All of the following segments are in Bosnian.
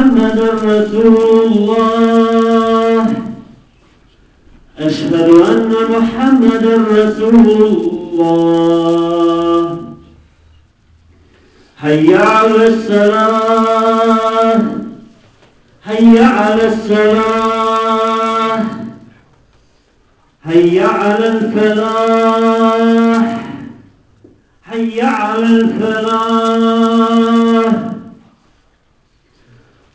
محمدا رسول الله. أشهد أن محمدا رسول الله. حي على الصلاة. حي على الصلاة. حي على الفلاح. حي على الفلاح.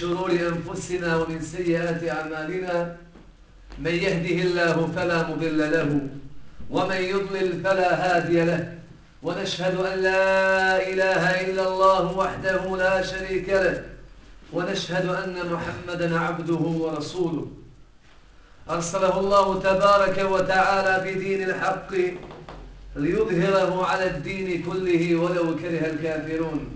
شرور أنفسنا ومن سيئات أعمالنا من يهده الله فلا مضل له ومن يضلل فلا هادي له ونشهد أن لا إله إلا الله وحده لا شريك له ونشهد أن محمدا عبده ورسوله. أرسله الله تبارك وتعالى بدين الحق ليظهره على الدين كله ولو كره الكافرون.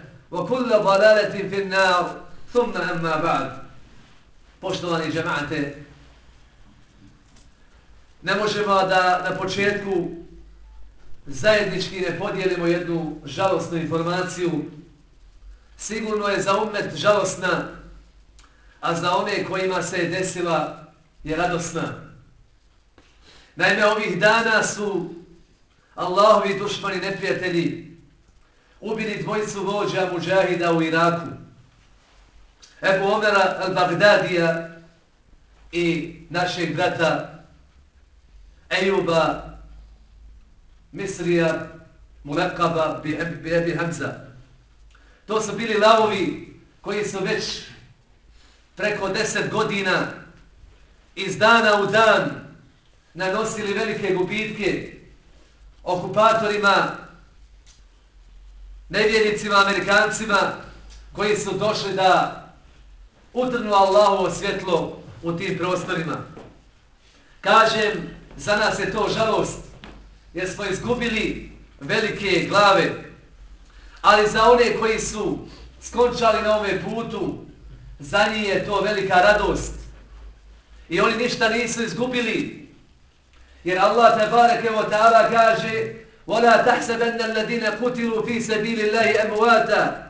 وكل ضلالة في النار ثم أما بعد Poštovani džemate, ne možemo da na početku zajednički ne podijelimo jednu žalostnu informaciju. Sigurno je za umet žalostna, a za one kojima se je desila je radosna. Naime, ovih dana su Allahovi dušmani neprijatelji ubili dvojicu vođa muđahida u Iraku. Ebu Omera al-Baghdadija i našeg brata Ejuba Misrija Mulekaba bi Ebi Hamza. To su bili lavovi koji su već preko deset godina iz dana u dan nanosili velike gubitke okupatorima, nevjernicima, amerikancima koji su došli da utrnu Allahovo svjetlo u tim prostorima. Kažem, za nas je to žalost, jer smo izgubili velike glave, ali za one koji su skončali na ove putu, za njih je to velika radost. I oni ništa nisu izgubili. Jer Allah tebareke wa ta'ala kaže وَلَا تَحْسَبَنَّ الَّذِينَ قُتِلُوا فِي سَبِيلِ اللَّهِ أَمْوَاتًا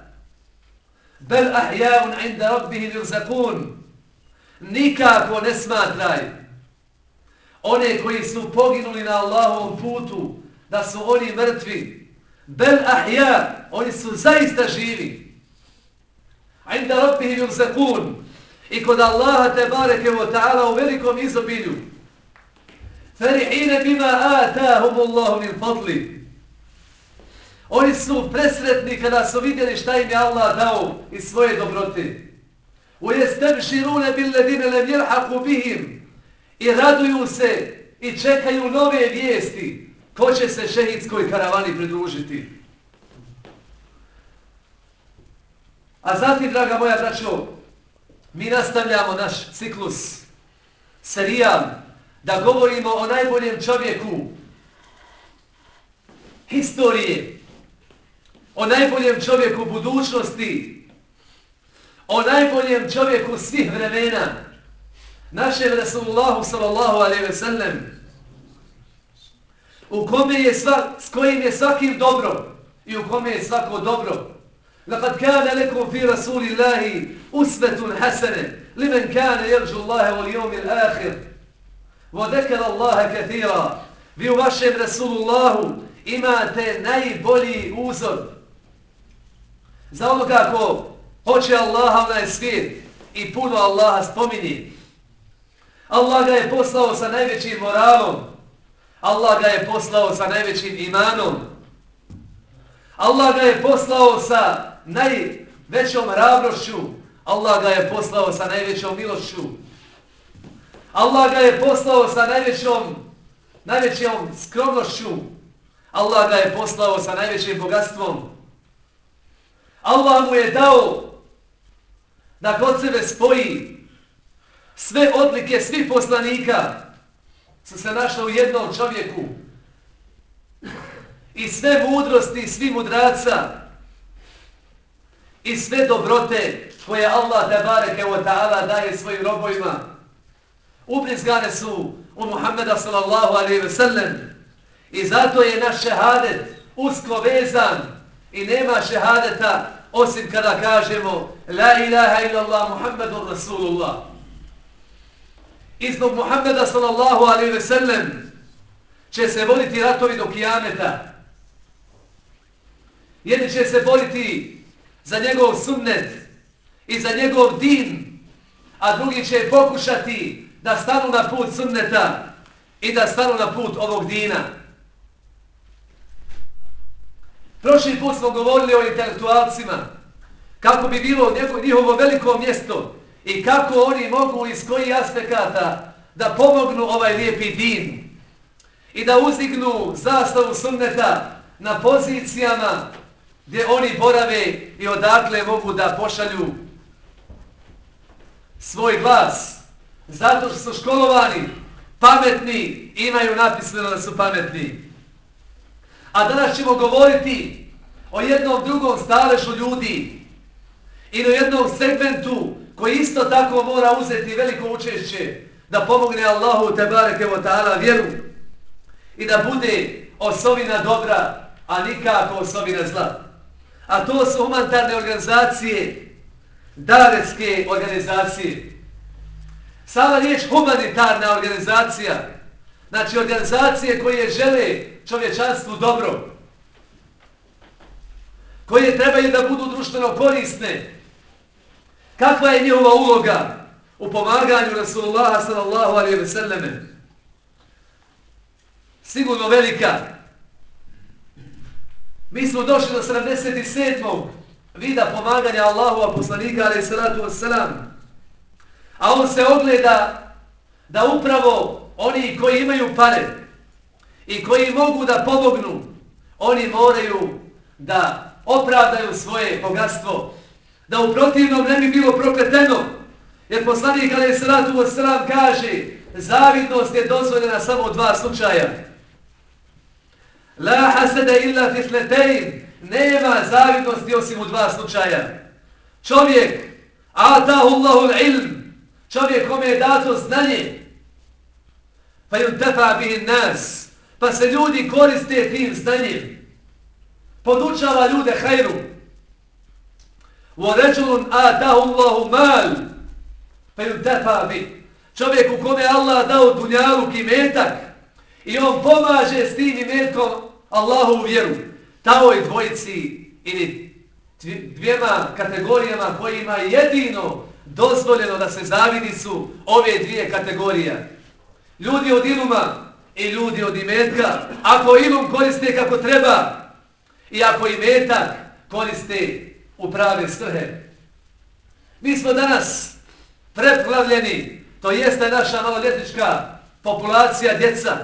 bel ahjaun inda rabbihim yurzakun. Nikako ne smatraj one koji su poginuli na Allahovom putu da su oni mrtvi. Bel ahja, oni su zaista živi. Inda rabbihim yurzakun. i kod Allaha te bareke wa ta'ala u velikom izobilju. Ferihine bima atahumullahu min fadli. Oni su presretni kada su vidjeli šta im je Allah dao iz svoje dobrote. U jestebširune bil ledine lem bihim. I raduju se i čekaju nove vijesti ko će se šehidskoj karavani pridružiti. A zatim, draga moja braćo, mi nastavljamo naš ciklus, serijal, da govorimo o najboljem čovjeku historije, o najboljem čovjeku budućnosti, o najboljem čovjeku svih vremena, našem Rasulullahu sallallahu alaihi ve sellem, u kome je sva, s kojim je svakim dobro i u kome je svako dobro. لقد كان لكم في رسول الله أسبة حسنة لمن كان يرجو الله واليوم الآخر وذكر الله كثيرا Vi u vašem Rasulullahu imate najbolji uzor za ono kako hoće Allaha onaj svijet i puno Allaha spominje. Allah ga je poslao sa najvećim moralom. Allah ga je poslao sa najvećim imanom. Allah ga je poslao sa najvećom hrabrošću, Allah ga je poslao sa najvećom milošću. Allah ga je poslao sa najvećom, najvećom skromnošću. Allah ga je poslao sa najvećim bogatstvom. Allah mu je dao da kod sebe spoji sve odlike svih poslanika su se našle u jednom čovjeku i sve mudrosti svi mudraca i sve dobrote koje Allah te bareke o ta'ala daje svojim robovima ubrizgane su u Muhammeda sallallahu alaihi ve sellem i zato je naš šehadet usko vezan i nema šehadeta osim kada kažemo La ilaha illallah Muhammedur Rasulullah. Izbog Muhammeda sallallahu alaihi ve sellem će se voditi ratovi do kijameta. Jedni će se boriti za njegov sunnet i za njegov din, a drugi će pokušati da stanu na put sunneta i da stanu na put ovog dina. Prošli put smo govorili o intelektualcima, kako bi bilo njihovo veliko mjesto i kako oni mogu iz koji aspekata da pomognu ovaj lijepi din i da uzdignu zastavu sunneta na pozicijama gdje oni borave i odakle mogu da pošalju svoj glas. Zato što su školovani, pametni, imaju napisano da su pametni. A danas ćemo govoriti o jednom drugom stalešu ljudi i o jednom segmentu koji isto tako mora uzeti veliko učešće da pomogne Allahu te bareke wa ta'ala vjeru i da bude osovina dobra, a nikako osovina zla. a to su humanitarne organizacije, davetske organizacije. Sama riječ humanitarna organizacija, znači organizacije koje žele čovječanstvu dobro, koje trebaju da budu društveno korisne. Kakva je njihova uloga u pomaganju Rasulullah sallallahu alaihi ve selleme? Sigurno velika. Mi smo došli do 77. vida pomaganja Allahu a poslanika alaihi salatu wassalam. A on se ogleda da upravo oni koji imaju pare i koji mogu da pomognu, oni moraju da opravdaju svoje bogatstvo. Da u protivnom ne bi bilo prokleteno. Jer poslanik alaih salatu wassalam kaže zavidnost je dozvoljena samo u dva slučaja. La hasada illa fi. Nema zavidnosti osim u dva slučaja. Čovjek atahullahu al-ilm. Čovjek kome je dato znanje. Pa yuntafa bihi nas. Pa se ljudi koriste tim znanjem. Podučava ljude hajru. Wa rajulun atahu Allahu mal. Pa tefa bihi. Čovjek u kome Allah dao dunjalu kimetak i on pomaže s tim imetkom Allahu vjeru, tavoj dvojici ili dvijema kategorijama kojima jedino dozvoljeno da se zavidi su ove dvije kategorije. Ljudi od iluma i ljudi od imetka, ako ilum koriste kako treba i ako imetak koriste u prave svrhe. Mi smo danas preplavljeni, to jeste naša maloljetnička populacija djeca,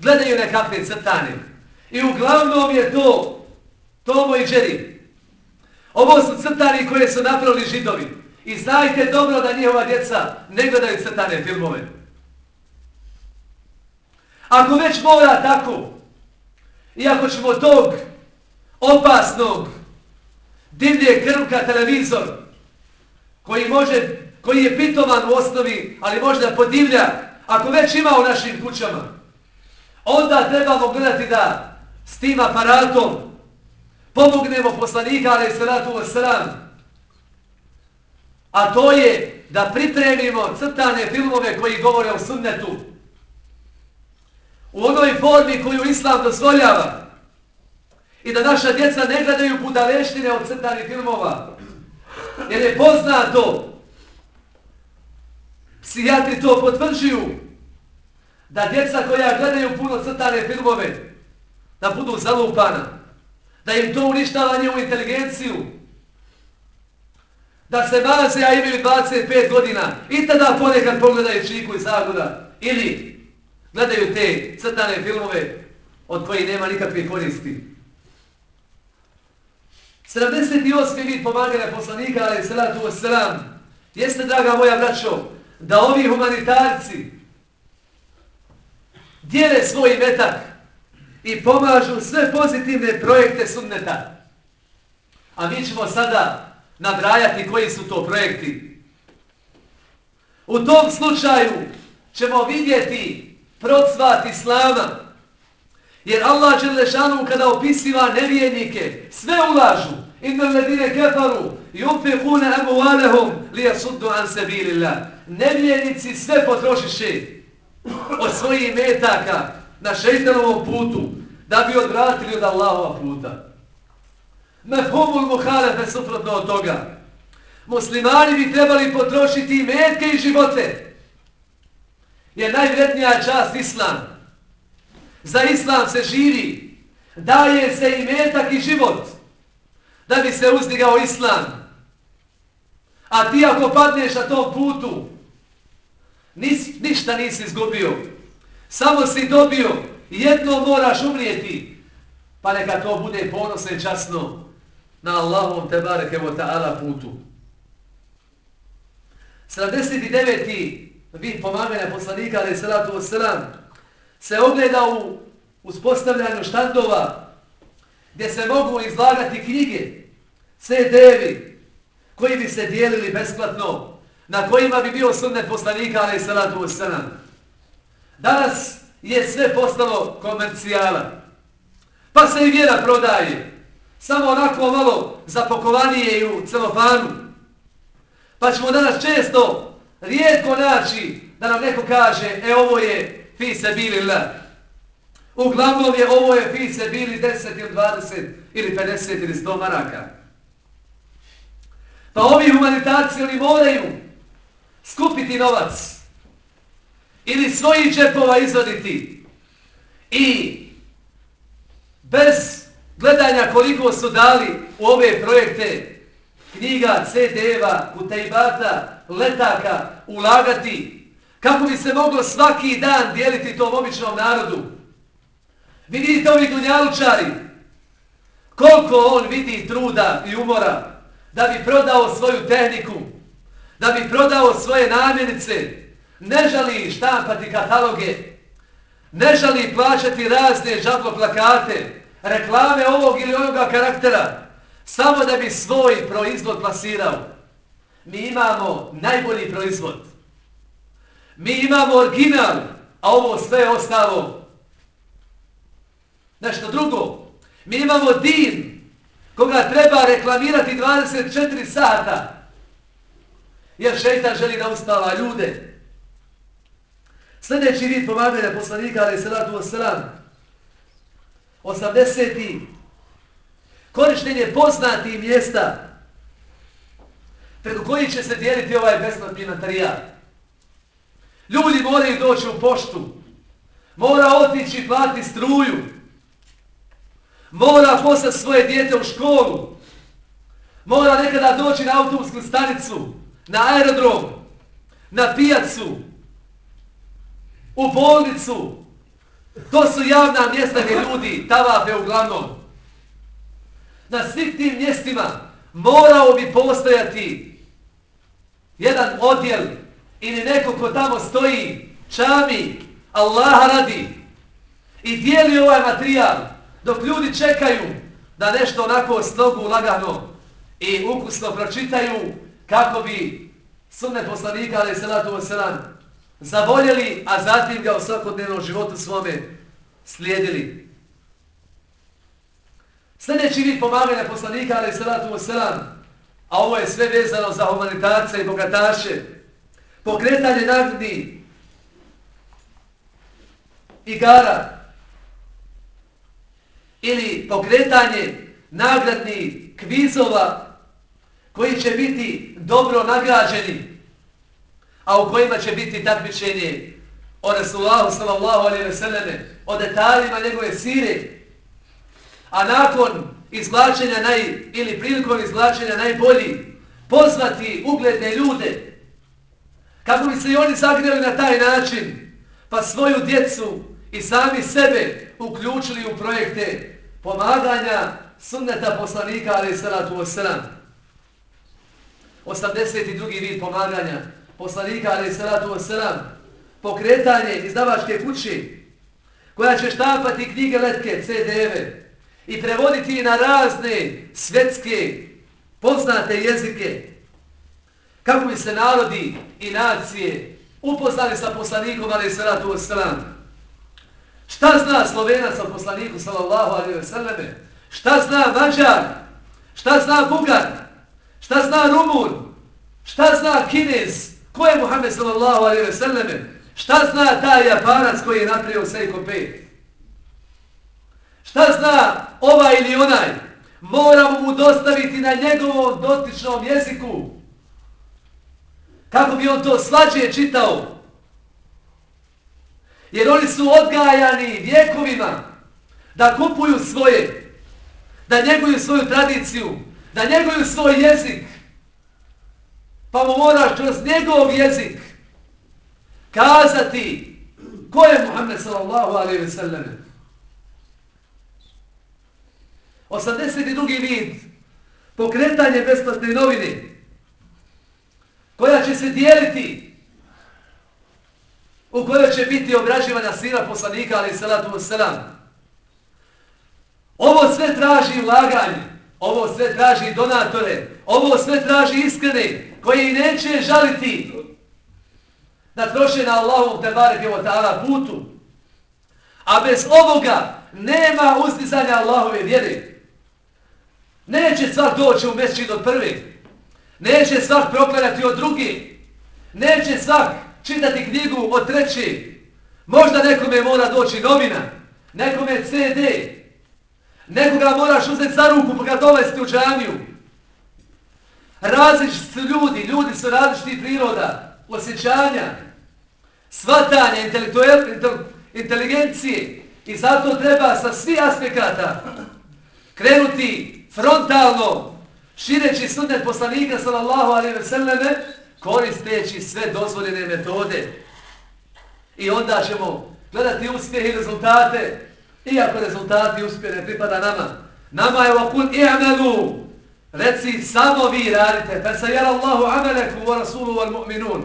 gledaju nekakve crtane. I uglavnom je to Tomo i Jerry. Ovo su crtani koje su napravili židovi. I znajte dobro da njihova djeca ne gledaju crtane filmove. Ako već mora tako, i ako ćemo tog opasnog divlje krvka televizor, koji može, koji je pitovan u osnovi, ali možda podivlja, ako već ima u našim kućama, onda trebamo gledati da s tim aparatom pomognemo poslanika, ali se ratu u. A to je da pripremimo crtane filmove koji govore o sunnetu. U onoj formi koju Islam dozvoljava. I da naša djeca ne gledaju budaleštine od crtanih filmova. Jer je poznato, psijatri to potvrđuju, da djeca koja gledaju puno crtane filmove, da budu zalupana, da im to uništava njihovu inteligenciju, da se maraze, a imaju 25 godina, i tada ponekad pogledaju Čiku i Zagoda, ili gledaju te crtane filmove od kojih nema nikakve koristi. 78. vid pomaganja poslanika, ali salatu wasalam, jeste, draga moja braćo, da ovi humanitarci dijele svoj metak i pomažu sve pozitivne projekte sunneta. A mi ćemo sada nabrajati koji su to projekti. U tom slučaju ćemo vidjeti procvat Islama. Jer Allah Đelešanu kada opisiva nevijenike, sve ulažu. Inna ledine kefaru i upihune emuvalehum lija suddu an sabilillah. Nevijenici sve potrošiše od svojih metaka na šeitanovom putu da bi odvratili od Allahova puta. Mefhumul muhalefe suprotno od toga. Muslimani bi trebali potrošiti i metke i živote. Je najvrednija čast islam. Za islam se živi. Daje se i metak i život. Da bi se uzdigao islam. A ti ako padneš na tom putu, nis, ništa nisi izgubio. Samo si dobio. Jedno moraš umrijeti. Pa neka to bude ponosno i časno na Allahom tebareke wa ta'ala putu. 79. vid pomaganja poslanika, ali salatu wasalam, se ogleda u uspostavljanju štandova gdje se mogu izlagati knjige, CD-evi, koji bi se dijelili besplatno, na kojima bi bio sunnet poslanika, ali salatu wasalam. Danas je sve postalo komercijala. Pa se i vjera prodaje. Samo onako malo zapakovanije i u celofanu. Pa ćemo danas često rijetko naći da nam neko kaže e ovo je fi se bili la. Uglavnom je ovo je fi se bili 10 ili 20 ili 50 ili 100 maraka. Pa ovi humanitarci oni moraju skupiti novac ili svojih džepova izvaditi i bez gledanja koliko su dali u ove projekte knjiga, CD-eva, kutajbata, letaka, ulagati, kako bi se moglo svaki dan dijeliti tom običnom narodu. Vi vidite ovi dunjalučari, koliko on vidi truda i umora da bi prodao svoju tehniku, da bi prodao svoje namjenice, ne žali štampati kataloge, ne žali plaćati razne žablo plakate, reklame ovog ili onoga karaktera, samo da bi svoj proizvod plasirao. Mi imamo najbolji proizvod. Mi imamo original, a ovo sve ostalo. Nešto drugo. Mi imamo din, koga treba reklamirati 24 sata. Jer šeitan želi da ustala ljude. Sljedeći vid pomaganja poslanika, ali salatu wasalam, 80. Korištenje poznatih mjesta. preko koji će se dijeliti ovaj besplatni materijal. Ljudi moraju doći u poštu, mora otići i platiti struju, mora poslati svoje dijete u školu, mora nekada doći na autobusku stanicu, na aerodrom, na pijacu, u bolnicu. To su javna mjesta gdje ljudi tavafe uglavnom. Na svih tim mjestima morao bi postojati jedan odjel ili neko ko tamo stoji, čami, Allaha radi i dijeli ovaj materijal dok ljudi čekaju da nešto onako snogu lagano i ukusno pročitaju kako bi sunne poslanika ali salatu wasalam zavoljeli, a zatim ga u svakodnevnom životu svome slijedili. Sljedeći vid pomaganja poslanika ali salatu wasalam a ovo je sve vezano za humanitarce i bogataše, pokretanje nagradnih igara ili pokretanje nagradnih kvizova koji će biti dobro nagrađeni, a u kojima će biti takmičenje o Resullahu sallallahu alaihi ve selleme, o detaljima njegove sire, a nakon izvlačenja naj, ili prilikom izvlačenja najbolji, pozvati ugledne ljude, kako bi se i oni zagreli na taj način, pa svoju djecu i sami sebe uključili u projekte pomaganja sunneta poslanika, ali salatu wasalam. 82. vid pomaganja poslanika, ali salatu wasalam. Pokretanje izdavačke kuće, koja će štampati knjige letke, CD-eve, i prevoditi na razne svetske poznate jezike, kako bi se narodi i nacije upoznali sa poslanikom, ali salatu wasalam. Šta zna Slovenac o poslaniku, sallallahu alaihi wa sallame? Šta zna Mađar? Šta zna Bugar? Šta zna Rumun? Šta zna Kinez? Ko je Muhammed, sallallahu alaihi ve selleme? Šta zna taj Japanac koji je napravio Seiko 5? Šta zna ovaj ili onaj? Moramo mu dostaviti na njegovom dotičnom jeziku. Kako bi on to slađe čitao? Jer oni su odgajani vjekovima da kupuju svoje, da njeguju svoju tradiciju, da njeguju svoj jezik. Pa mu moraš kroz njegov jezik kazati ko je Muhammed sallallahu alaihi ve sellem. 82. vid, pokretanje besplatne novine, koja će se dijeliti, u kojoj će biti obraživanja sira poslanika, ali salatu wasalam. Ovo sve traži ulaganje, ovo sve traži donatore, ovo sve traži iskrene, koji neće žaliti da troše na Allahom te barek ta'ala putu. A bez ovoga nema uzdizanja Allahove vjere. Neće svak doći u mesečin od prve. Neće svak proklarati od druge. Neće svak čitati knjigu od treće. Možda nekome mora doći novina. Nekome CD. Nekoga moraš uzeti za ruku pa ga dovesti u džamiju. Različiti su ljudi. Ljudi su različiti priroda. Osjećanja. svatanja, Inteligencije. I zato treba sa svi aspekata krenuti frontalno, šireći sunnet poslanika sallallahu alaihi ve selleme, koristeći sve dozvoljene metode. I onda ćemo gledati uspjeh i rezultate, iako rezultati uspjeh ne pripada nama. Nama je vakul i'melu, reci samo vi radite, Fa se jara Allahu ameleku wa rasulu wal mu'minun.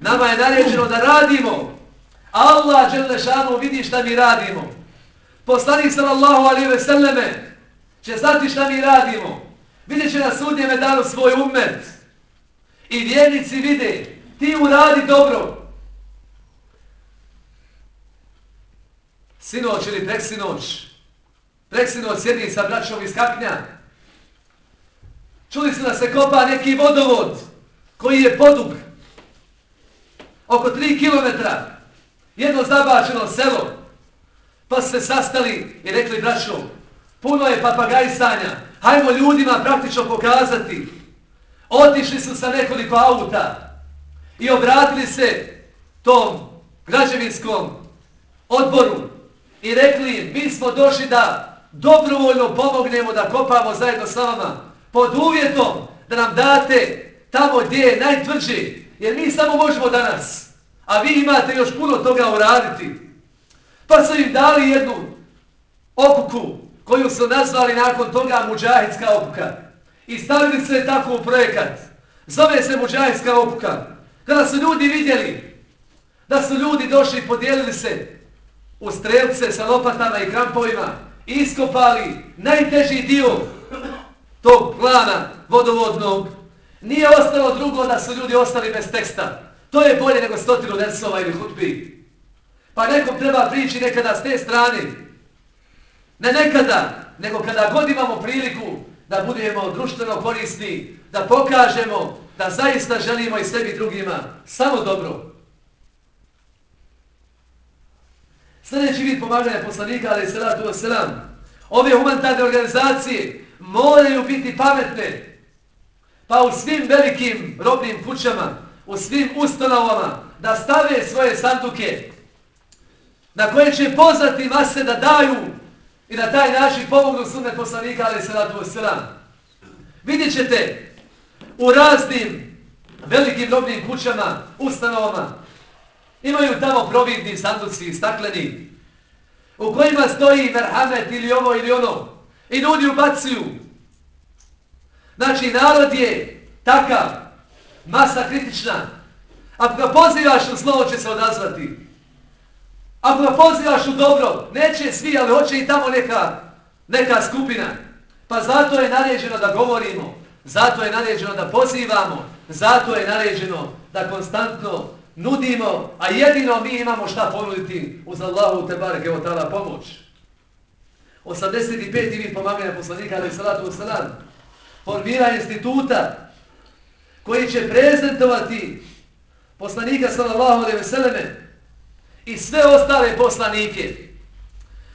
Nama je naređeno da radimo. Allah šanu vidi šta mi radimo. Poslanik sallallahu alaihi ve selleme, će znati šta mi radimo. Vidjet će na sudnjeme danu svoj umet. I vjernici vide, ti uradi dobro. Sinoć ili preksinoć, preksinoć sjedni sa braćom iz Kapnja, Čuli ste da se kopa neki vodovod koji je podug oko 3 km. Jedno zabačeno selo. Pa se sastali i rekli braćom, Puno je papagajsanja. Hajmo ljudima praktično pokazati. Otišli su sa nekoliko auta i obratili se tom građevinskom odboru i rekli mi smo došli da dobrovoljno pomognemo da kopamo zajedno s vama pod uvjetom da nam date tamo gdje je najtvrđi, jer mi samo možemo danas, a vi imate još puno toga uraditi. Pa su im dali jednu okuku koju su nazvali nakon toga muđahidska okuka i stavili se tako u projekat. Zove se muđahidska okuka. Kada su ljudi vidjeli da su ljudi došli i podijelili se u strelce sa lopatama i krampovima i iskopali najteži dio tog plana vodovodnog, nije ostalo drugo da su ljudi ostali bez teksta. To je bolje nego stotinu desova ili hutbi. Pa nekom treba prići nekada s te strane. Ne nekada, nego kada god imamo priliku da budemo društveno korisni, da pokažemo da zaista želimo i sebi drugima samo dobro. Sljedeći vid pomaganja poslanika, ali se ratu selam, ove humanitarne organizacije moraju biti pametne, pa u svim velikim robnim kućama, u svim ustanovama, da stave svoje sanduke, na koje će pozvati mase da daju i na taj način pomognu sunne poslanika, ali se ratu selam. Vidjet ćete u raznim velikim robnim kućama, ustanovama, Imaju tamo providni sanduci, stakleni, u kojima stoji merhamet ili ovo ili ono. I ljudi ubacuju. Znači, narod je takav, masa kritična. Ako ga pozivaš u zlo, će se odazvati. Ako ga pozivaš u dobro, neće svi, ali hoće i tamo neka, neka skupina. Pa zato je naređeno da govorimo, zato je naređeno da pozivamo, zato je naređeno da konstantno nudimo, a jedino mi imamo šta ponuditi uz Allahu te bareke o tada pomoć. 85. vid pomaganja poslanika, ali salatu wasalam, formira instituta koji će prezentovati poslanika sallallahu alaihi veseleme i sve ostale poslanike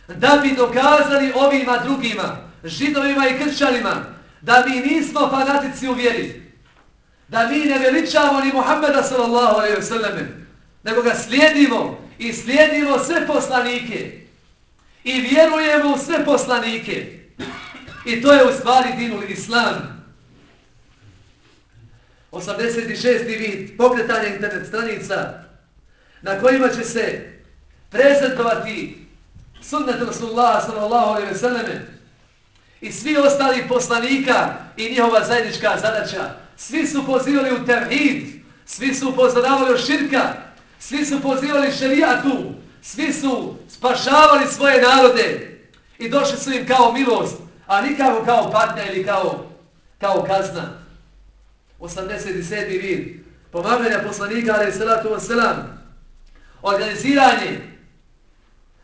da bi dokazali ovima drugima, židovima i kršćanima, da mi nismo fanatici u vjeri, da mi ne veličamo ni Muhammeda sallallahu alaihi veseleme, nego ga slijedimo i slijedimo sve poslanike i vjerujemo u sve poslanike. I to je u stvari dinul islam. 86. vid pokretanja internet stranica na kojima će se prezentovati sunnet Rasulullah sallallahu alaihi ve selleme i svi ostali poslanika i njihova zajednička zadaća Svi su pozivali u tevhid, svi su upozoravali o širka, svi su pozivali šerijatu, svi su spašavali svoje narode i došli su im kao milost, a nikako kao patnja ili kao, kao kazna. 87. vid, pomaganja poslanika, ali salatu wasalam, organiziranje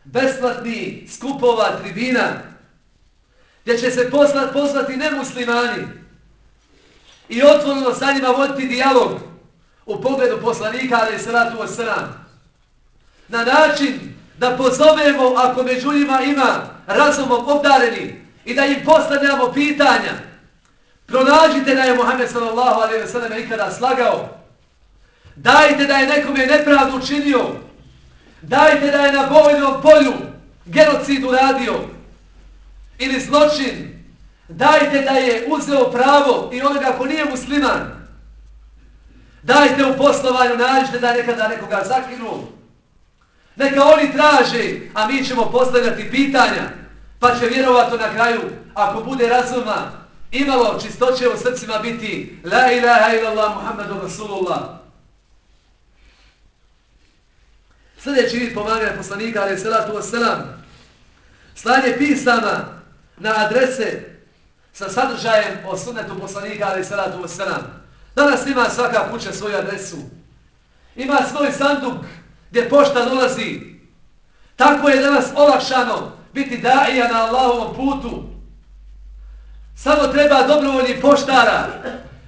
besplatni skupova tribina, gdje će se pozvati, pozvati nemuslimani, i otvoreno sa njima voditi dijalog u pogledu poslanika, ali salatu wasalam. Na način da pozovemo, ako među njima ima razumom obdareni i da im postavljamo pitanja, pronađite da je Muhammed sallallahu alaihi wa sallam ikada slagao, dajte da je nekome nepravdu učinio, dajte da je na bojnom polju genocid uradio. Ili zločin. Dajte da je uzeo pravo i onoga ko nije musliman. Dajte u poslovanju, nađite da nekada nekoga zakinu. Neka oni traže, a mi ćemo postavljati pitanja. Pa će vjerovato na kraju, ako bude razuma, imalo čistoće u srcima biti La ilaha illallah Muhammedu Rasulullah. Sljedeći vid pomaganja poslanika, ali salatu wasalam, slanje pisama na adrese sa sadržajem o sunnetu poslanika ali salatu wasalam. Danas ima svaka kuća svoju adresu. Ima svoj sanduk gdje pošta dolazi. Tako je danas olakšano biti daija na Allahovom putu. Samo treba dobrovoljni poštara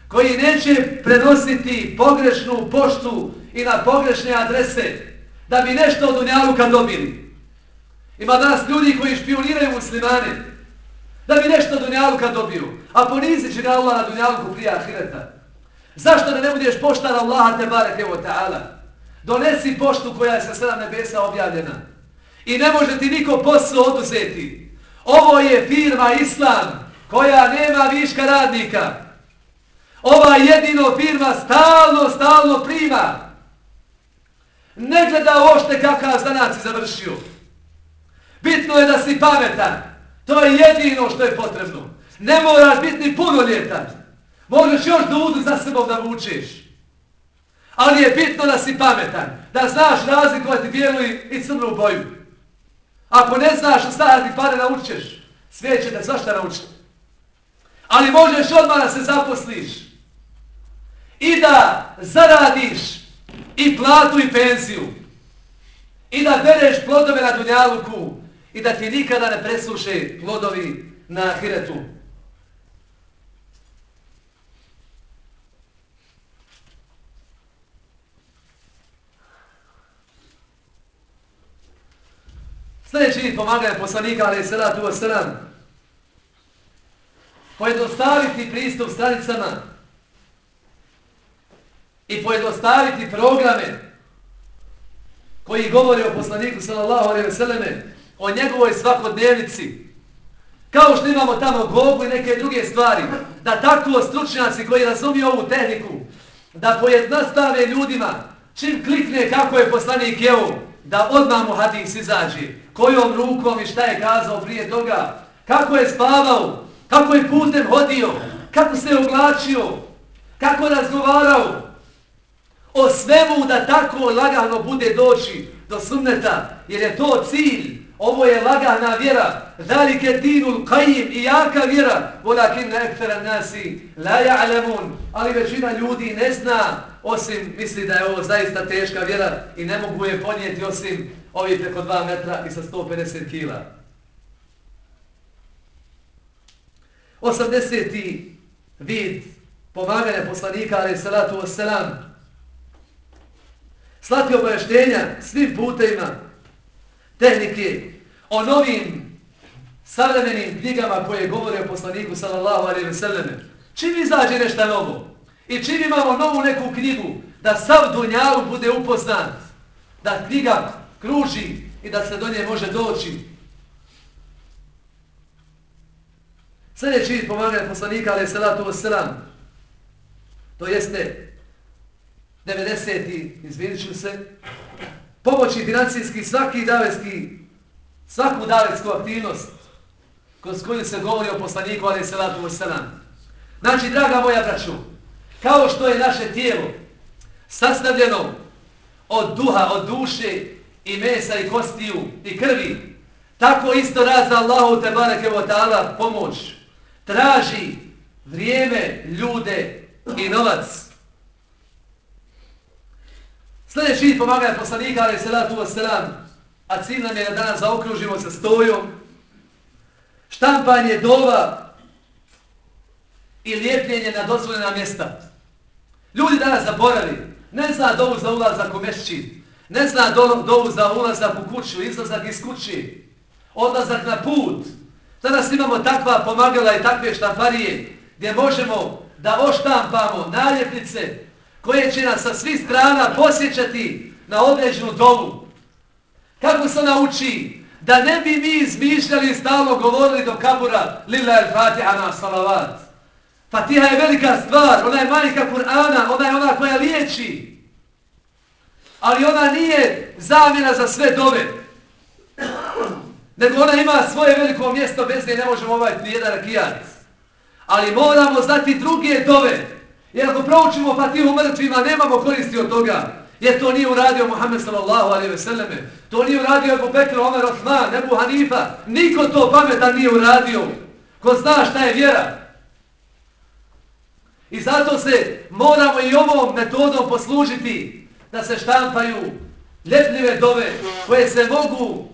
koji neće prenositi pogrešnu poštu i na pogrešne adrese da bi nešto od unjaluka dobili. Ima danas ljudi koji špioniraju muslimane da bi nešto od dunjaluka dobio. A ponizit će ga Allah na dunjaluku prije ahireta. Zašto da ne budeš poštar Allaha te bareke wa ta'ala? Donesi poštu koja je sa sedam nebesa objavljena. I ne može ti niko posao oduzeti. Ovo je firma Islam koja nema viška radnika. Ova jedino firma stalno, stalno prima. Ne gleda ošte kakav zanaci završio. Bitno je da si pametan. To je jedino što je potrebno. Ne moraš biti ni punoljetan. Možeš još dudu za sebom da vučeš. Ali je bitno da si pametan. Da znaš razlikovati bijelu i crnu boju. Ako ne znaš šta da ti pare naučiš, sve će te svašta naučiti. Ali možeš odmah da se zaposliš. I da zaradiš i platu i penziju. I da bereš plodove na dunjaluku. I da ti nikada ne presuše plodovi na ahiretu. Sljedeći vid pomagaju poslanika, ali je salatu wasalam, pojednostaviti pristup stranicama. I pojednostaviti programe koji govori o poslaniku, sallallahu alaihi ve selleme, o njegovoj svakodnevnici, kao što imamo tamo Gogu i neke druge stvari, da tako stručnjaci koji razumiju ovu tehniku, da pojednostave ljudima, čim klikne kako je poslanik jeo, da odmah mu hadis izađe, kojom rukom i šta je kazao prije toga, kako je spavao, kako je putem hodio, kako se oblačio, kako je razgovarao, o svemu da tako lagano bude doći do sunneta, jer je to cilj, ovo je lagana vjera, zalike dinul qajim i jaka vjera, volakin ekfera nasi, la ja'lamun, ali većina ljudi ne zna, osim misli da je ovo zaista teška vjera i ne mogu je ponijeti osim ovi preko 2 metra i sa 150 kila. 80. vid pomaganja poslanika, ali salatu wassalam, slati obaveštenja svim putevima tehnike o novim savremenim knjigama koje govore o poslaniku sallallahu alaihi ve selleme. Čim izađe nešto novo i čim imamo novu neku knjigu da sav dunjalu bude upoznan, da knjiga kruži i da se do nje može doći. Sljedeći vid pomaganja poslanika, ali salatu wasalam, to jeste 90. izvinit se, pomoći financijski svaki davetski, svaku davetsku aktivnost kroz koju se govori o poslaniku, ali salatu wasalam. Znači, draga moja braću, kao što je naše tijelo sastavljeno od duha, od duše i mesa i kostiju i krvi, tako isto raz za Allahu te bareke wa ta'ala pomoć traži vrijeme, ljude i novac. Sljedeći vid pomagaja poslanika, ali salatu wasalam, a cilj nam je da danas zaokružimo sa stojom, štampanje dova i lijepljenje na dozvoljena mjesta. Ljudi danas zaboravi, ne zna dovu za ulazak u mešćin, ne zna dovu za ulazak u kuću, izlazak iz kući, odlazak na put. Danas imamo takva pomagala i takve štamparije gdje možemo da oštampamo naljepnice koje će nas sa svih strana posjećati na određenu dovu. Kako se nauči da ne bi mi izmišljali i stalno govorili do kabura lila el fatiha na salavat. Fatiha je velika stvar, ona je majka Kur'ana, ona je ona koja liječi. Ali ona nije zamjena za sve dove. Nego ona ima svoje veliko mjesto, bez nje ne možemo ovaj jedan rakijat. Ali moramo znati druge dove. Jer ako proučimo Fatihu mrtvima, nemamo koristi od toga. Jer to nije uradio Muhammed sallallahu alaihi ve selleme. To nije uradio Ebu Bekr, Omer, Osman, Ebu Hanifa. Niko to pametan nije uradio. Ko zna šta je vjera. I zato se moramo i ovom metodom poslužiti da se štampaju ljepljive dove koje se mogu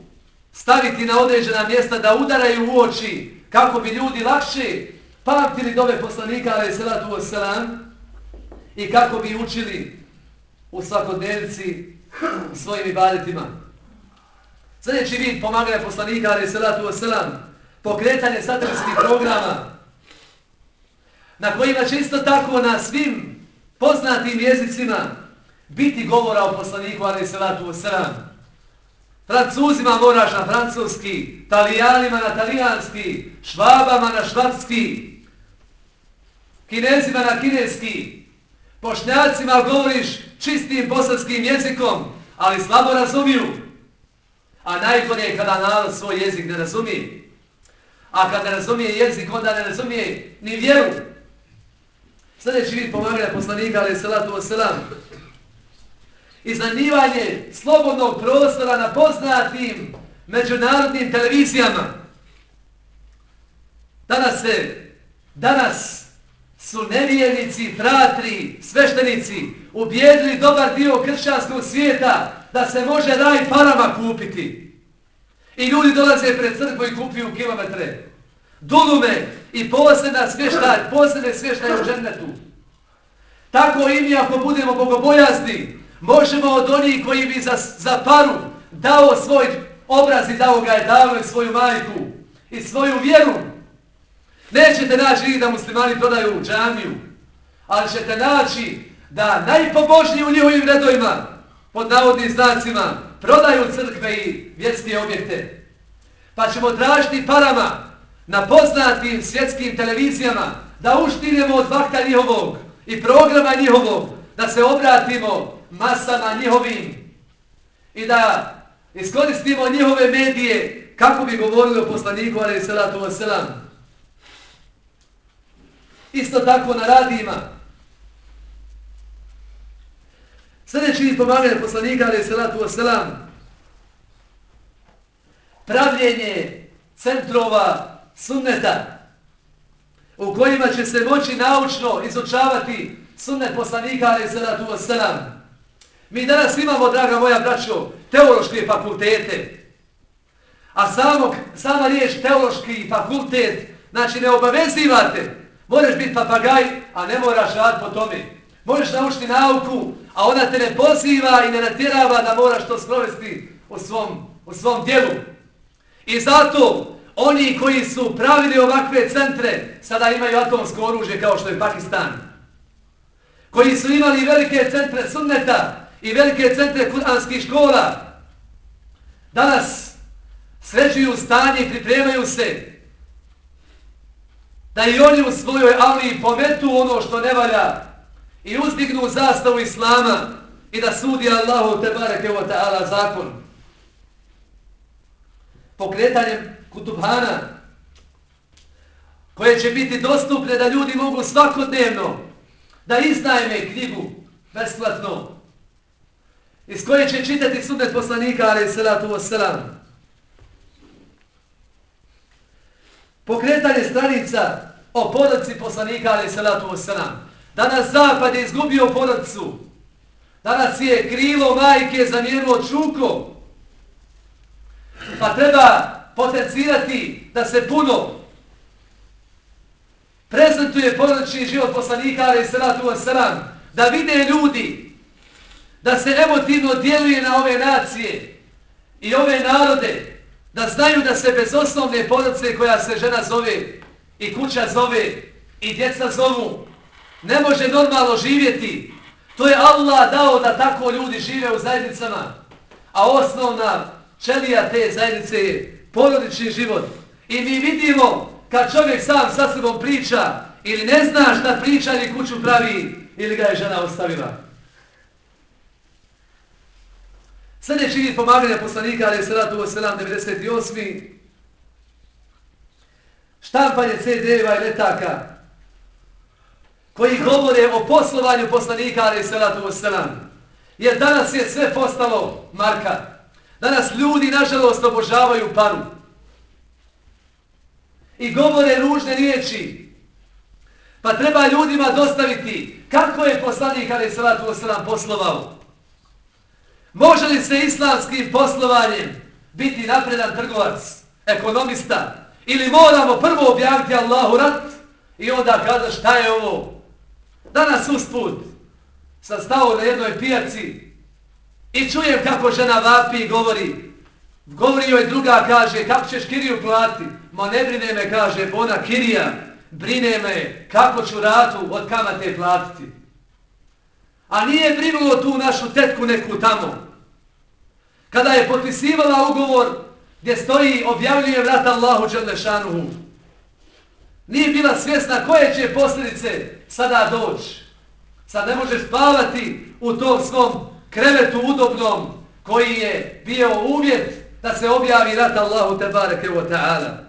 staviti na određena mjesta da udaraju u oči kako bi ljudi lakše pamtili dove poslanika ali salatu wasalam i kako bi učili u svakodnevnici svojim ibadetima. Sljedeći vid pomaganja poslanika ali salatu wasalam pokretanje satelitskih programa na kojima će isto tako na svim poznatim jezicima biti govora o poslaniku, ali salatu sram. Francuzima moraš na francuski, talijanima na talijanski, švabama na švatski, kinezima na kineski, pošnjacima govoriš čistim bosanskim jezikom, ali slabo razumiju. A najgore je kada narod svoj jezik ne razumije. A kada ne razumije jezik, onda ne razumije ni vjeru. Sljedeći vid pomaganja poslanika, ali salatu wasalam, iznanivanje slobodnog prostora na poznatim međunarodnim televizijama. Danas se, danas su nevijenici, fratri, sveštenici ubijedili dobar dio kršćanskog svijeta da se može raj parama kupiti. I ljudi dolaze pred crkvu i kupuju kilometre. Dulume i posebna svještaj, posebne svještaj u džennetu. Tako i mi ako budemo bogobojazni, možemo od onih koji bi za, za paru dao svoj obraz i dao ga je dao svoju majku i svoju vjeru. Nećete naći da muslimani prodaju džamiju, ali ćete naći da najpobožniji u njihovim redovima, pod navodnim znacima, prodaju crkve i vjerske objekte. Pa ćemo tražiti parama na poznatim svjetskim televizijama da uštinemo od vakta njihovog i programa njihovog, da se obratimo masama njihovim i da iskoristimo njihove medije kako bi govorili o poslaniku alaih salatu wasalam. Isto tako na radijima. Sljedeći vid poslanika alaih salatu wasalam. Pravljenje centrova sunneta u kojima će se moći naučno izučavati sunnet poslanika alaih salatu wasalam. Mi danas imamo, draga moja braćo, teološke fakultete. A samo, sama riječ teološki fakultet, znači ne obavezivate. Možeš biti papagaj, a ne moraš rad po tome. Možeš naučiti nauku, a ona te ne poziva i ne natjerava da moraš to sprovesti u svom, u svom dijelu. I zato oni koji su pravili ovakve centre, sada imaju atomsko oružje kao što je Pakistan. Koji su imali velike centre sunneta, i velike centre kuranskih škola danas sređuju stanje i pripremaju se da i oni u svojoj avliji pometu ono što ne valja i uzdignu zastavu Islama i da sudi Allahu te bareke wa ta'ala zakon. Pokretanjem kutubhana koje će biti dostupne da ljudi mogu svakodnevno da iznajme knjigu besplatno iz koje će čitati sunet poslanika, ali salatu wasalam. Pokretanje stranica o porodci poslanika, ali salatu wasalam. Danas zapad je izgubio porodcu. Danas je krilo majke zamjerilo čuko. Pa treba potencirati da se puno prezentuje porodični život poslanika, ali salatu wasalam, Da vide ljudi da se emotivno djeluje na ove nacije i ove narode, da znaju da se bez osnovne porodce koja se žena zove i kuća zove i djeca zovu, ne može normalno živjeti. To je Allah dao da tako ljudi žive u zajednicama, a osnovna čelija te zajednice je porodični život. I mi vidimo kad čovjek sam sa sobom priča ili ne zna šta priča ili kuću pravi ili ga je žena ostavila. Sljedeći vid pomaganja poslanika, ali je salatu wasalam 98. Štampanje CD-eva i letaka koji govore o poslovanju poslanika, ali je salatu wasalam. Jer danas je sve postalo marka. Danas ljudi, nažalost, obožavaju paru. I govore ružne riječi. Pa treba ljudima dostaviti kako je poslanik, ali je salatu wasalam, poslovao. Može li se islamskim poslovanjem biti napredan trgovac, ekonomista? Ili moramo prvo objaviti Allahu rat i onda kada šta je ovo? Danas usput sam stao na jednoj pijaci i čujem kako žena vapi i govori. Govori joj druga, kaže, kako ćeš kiriju plati? Ma ne brine me, kaže, ona kirija, brine me kako ću ratu od kamate platiti. A nije brinulo tu našu tetku neku tamo. Kada je potpisivala ugovor gdje stoji objavljuje vrat Allahu Đelešanuhu. Nije bila svjesna koje će posljedice sada doći. Sad ne možeš spavati u tom svom krevetu udobnom koji je bio uvjet da se objavi rat Allahu Tebareke wa ta'ala.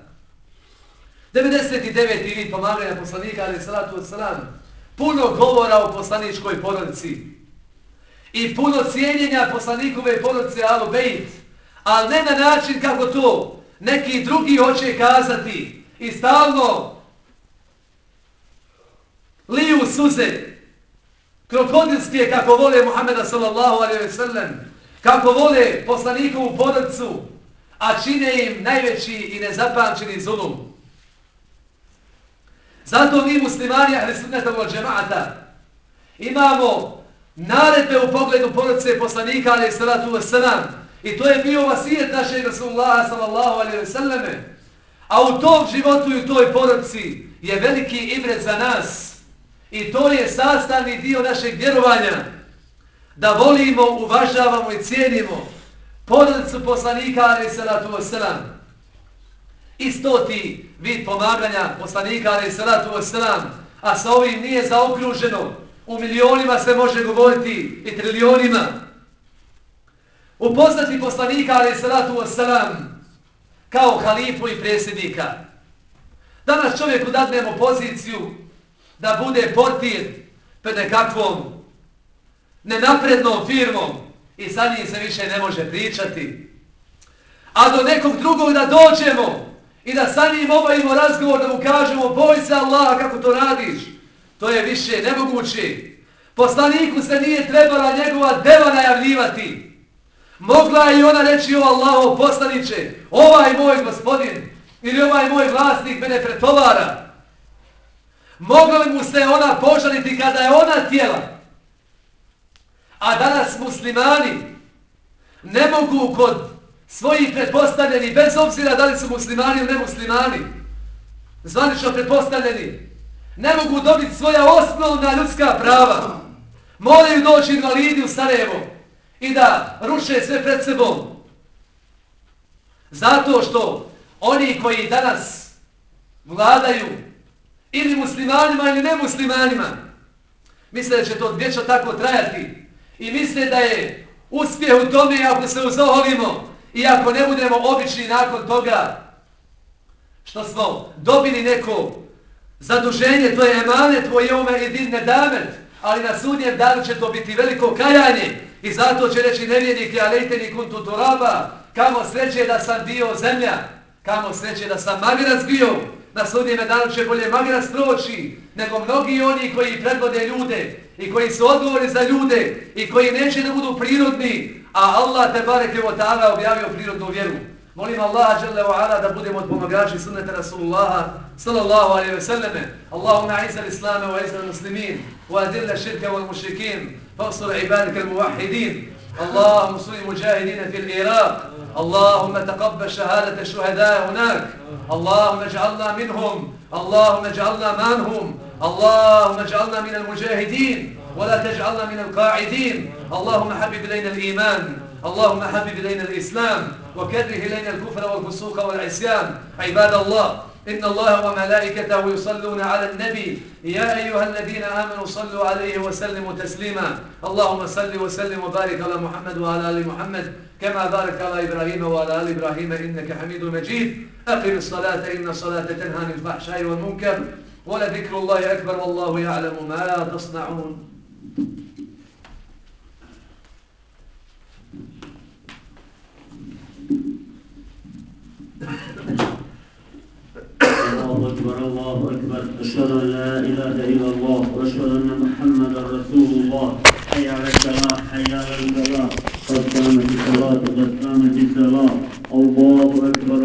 99. vid pomaganja poslanika, ali salatu od salam, puno govora o poslaničkoj porodici i puno cijenjenja poslanikove porodice Alu Bejt, ali ne na način kako to neki drugi hoće kazati. I stalno liju suze. Krokodilske kako vole Muhammeda sallallahu alaihi ve sellem, kako vole poslanikovu porodicu, a čine im najveći i nezapamćeni zulum. Zato mi muslimani, ahli sunnata od džemata, imamo naredbe u pogledu porodice poslanika, alaih salatu wasalam, i to je bio vasijet našeg Rasulullaha sallallahu alaihi wasallame, a u tom životu i u toj porodici je veliki ibret za nas, i to je sastavni dio našeg vjerovanja, da volimo, uvažavamo i cijenimo porodicu poslanika, alaih salatu wasalam, istoti vid pomaganja poslanika alaih salatu wasalam, a sa ovim nije zaokruženo, u milionima se može govoriti i trilionima. Upoznati poslanika ali salatu wasalam kao halifu i predsjednika. Danas čovjeku dadnemo poziciju da bude portir pred nekakvom nenaprednom firmom i sa njim se više ne može pričati. A do nekog drugog da dođemo, i da sa njim obavimo razgovor, da mu kažemo boj se Allaha kako to radiš. To je više nemoguće. Poslaniku se nije trebala njegova deva najavljivati. Mogla je i ona reći o Allahov poslaniće, ovaj moj gospodin ili ovaj moj vlasnik mene pretovara. Mogla li mu se ona požaliti kada je ona tijela? A danas muslimani ne mogu kod svojih pretpostavljeni, bez obzira da li su muslimani ili nemuslimani, zvanično pretpostavljeni, ne mogu dobiti svoja osnovna ljudska prava. Moraju doći invalidi u Sarajevo i da ruše sve pred sebom. Zato što oni koji danas vladaju ili muslimanima ili nemuslimanima, misle da će to vječno tako trajati i misle da je uspjeh u tome ako se uzoholimo I ako ne budemo obični nakon toga što smo dobili neko zaduženje, to je emanet tvoje ume i din nedamet, ali na sudnjem danu će to biti veliko kajanje i zato će reći nevjednik, ja lejteni kuntu turaba, kamo sreće da sam bio zemlja, kamo sreće da sam magirac bio, na sudnjem danu će bolje magirac proći, nego mnogi oni koji predvode ljude i koji su odgovori za ljude i koji neće da budu prirodni, a Allah te barek je objavio prirodnu vjeru. Molim Allah dželle ve ala da budemo pomagači sunneta Rasulullah sallallahu alejhi ve selleme. Allahumma izza al-islam wa izza al-muslimin wa adilla ash-shirka wal mushrikin. Fansur ibadaka al-muwahhidin. اللهم انصر المجاهدين في العراق اللهم تقبل شهادة الشهداء هناك اللهم اجعلنا منهم اللهم اجعلنا منهم اللهم اجعلنا من المجاهدين ولا تجعلنا من القاعدين اللهم حبب إلينا الإيمان اللهم حبب إلينا الإسلام وكره إلينا الكفر والفسوق والعصيان. عباد الله إن الله وملائكته يصلون على النبي. يا أيها الذين آمنوا صلوا عليه وسلموا تسليما. اللهم صل وسلم وبارك على محمد وعلى آل محمد كما بارك على إبراهيم وعلى آل إبراهيم إنك حميد مجيد. أقم الصلاة إن الصلاة تنهى عن الفحشاء والمنكر ولذكر الله أكبر والله يعلم ما تصنعون. الله أكبر الله أكبر. أشهد أن لا إله إلا الله وأشهد أن محمدا رسول الله. حي على الصلاة حي على الفلاح قد قامت الصلاة قد قامت الصلاة الله أكبر